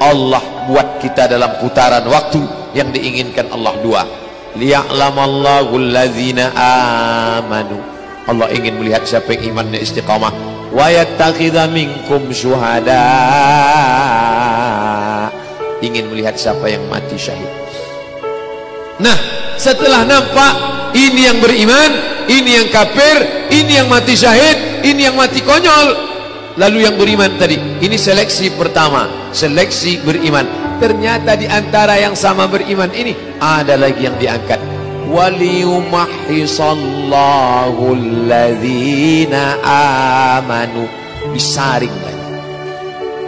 Allah buat kita dalam putaran waktu yang diinginkan Allah dua. Liya'lamallahu allazina amanu. Allah ingin melihat siapa yang imannya istiqamah. Wa yattakhidha minkum syuhada. Ingin melihat siapa yang mati syahid. Nah setelah nampak ini yang beriman ini yang kafir ini yang mati syahid ini yang mati konyol lalu yang beriman tadi. Ini seleksi pertama. Seleksi beriman. Ternyata di antara yang sama beriman ini ada lagi yang diangkat. Waliyumahhisallahu alladzina amanu. Disaring lagi.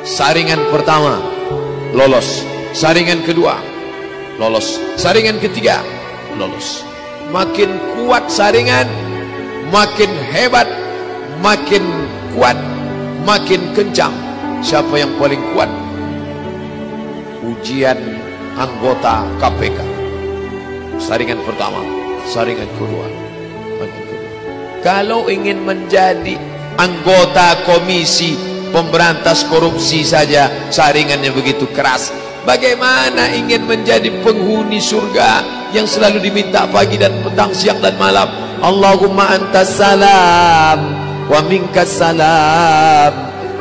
Saringan pertama lolos. Saringan kedua lolos. Saringan ketiga lolos. Makin kuat saringan makin hebat makin kuat makin kencang siapa yang paling kuat? Ujian anggota KPK saringan pertama saringan kedua. Kalau ingin menjadi anggota komisi pemberantas korupsi saja saringannya begitu keras bagaimana ingin menjadi penghuni surga yang selalu diminta pagi dan petang siang dan malam? Allahumma antas salam wa minkas salam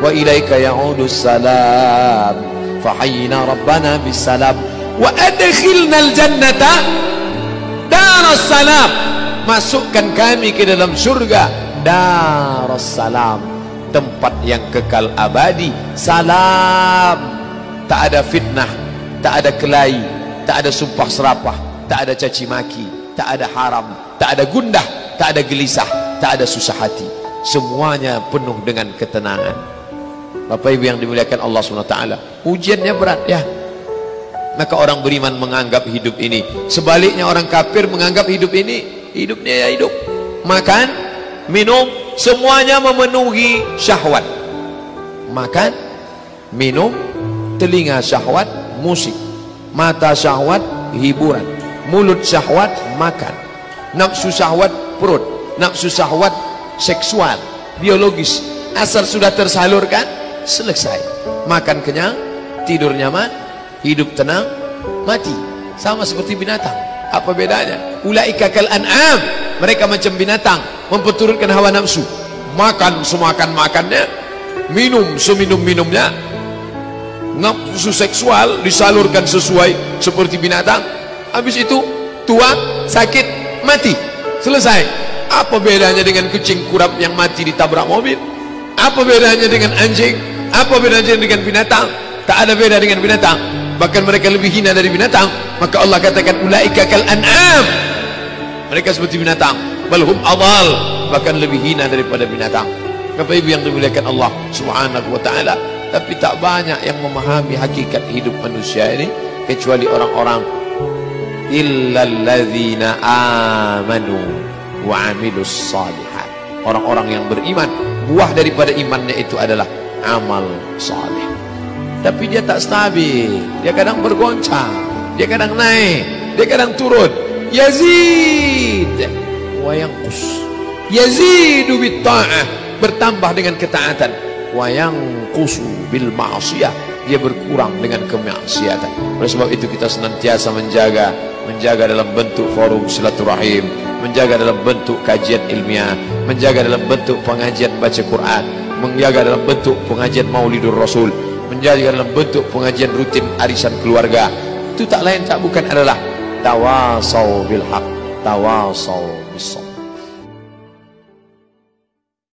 wa ilaika ya'udus salam. Fahayyina rabbana bis salam wa adkhilna al jannata daras salam. Masukkan kami ke dalam surga daras salam. Tempat yang kekal abadi. Salam. Tak ada fitnah tak ada kelahi tak ada sumpah serapah tak ada caci maki tak ada haram tak ada gundah tak ada gelisah tak ada susah hati semuanya penuh dengan ketenangan. Bapak Ibu yang dimuliakan Allah SWT ujiannya berat ya. Maka orang beriman menganggap hidup ini sebaliknya orang kafir menganggap hidup ini hidupnya ya hidup. Makan minum semuanya memenuhi syahwat. Makan minum telinga syahwat musik. Mata syahwat hiburan. Mulut syahwat makan. Nafsu syahwat perut. Nafsu syahwat seksual, biologis. Asal sudah tersalurkan, selesai. Makan kenyang, tidur nyaman, hidup tenang, mati. Sama seperti binatang. Apa bedanya? Ulaika kal an'am. Mereka macam binatang, memperturutkan hawa nafsu. Makan semakan makannya, minum seminum minumnya. Nafsu seksual disalurkan sesuai seperti binatang. Habis itu tua, sakit, mati. Selesai. Apa bedanya dengan kucing kurap yang mati ditabrak mobil? Apa bedanya dengan anjing? Apa bedanya dengan binatang? Tak ada beda dengan binatang. Bahkan mereka lebih hina dari binatang. Maka Allah katakan ulaika kal an'am. Mereka seperti binatang. Balhum adal. Bahkan lebih hina daripada binatang. Bapak Ibu yang dimuliakan Allah Subhanahu wa taala, tapi tak banyak yang memahami hakikat hidup manusia ini kecuali orang-orang illalladzina amanu wa amilus salihat. Orang-orang yang beriman buah daripada imannya itu adalah amal saleh. Tapi dia tak stabil dia kadang bergoncang dia kadang naik dia kadang turun. Yazid wa yanqus yazidu bit ta'ah bertambah dengan ketaatan. Wa yanqusu bil ma'siyah dia berkurang dengan kemaksiatan. Oleh sebab itu kita senantiasa menjaga menjaga dalam bentuk forum silaturahim menjaga dalam bentuk kajian ilmiah menjaga dalam bentuk pengajian baca Quran menjaga dalam bentuk pengajian maulidur rasul menjaga dalam bentuk pengajian rutin arisan keluarga. Itu tak lain tak bukan adalah tawasau bil haq tawasau bis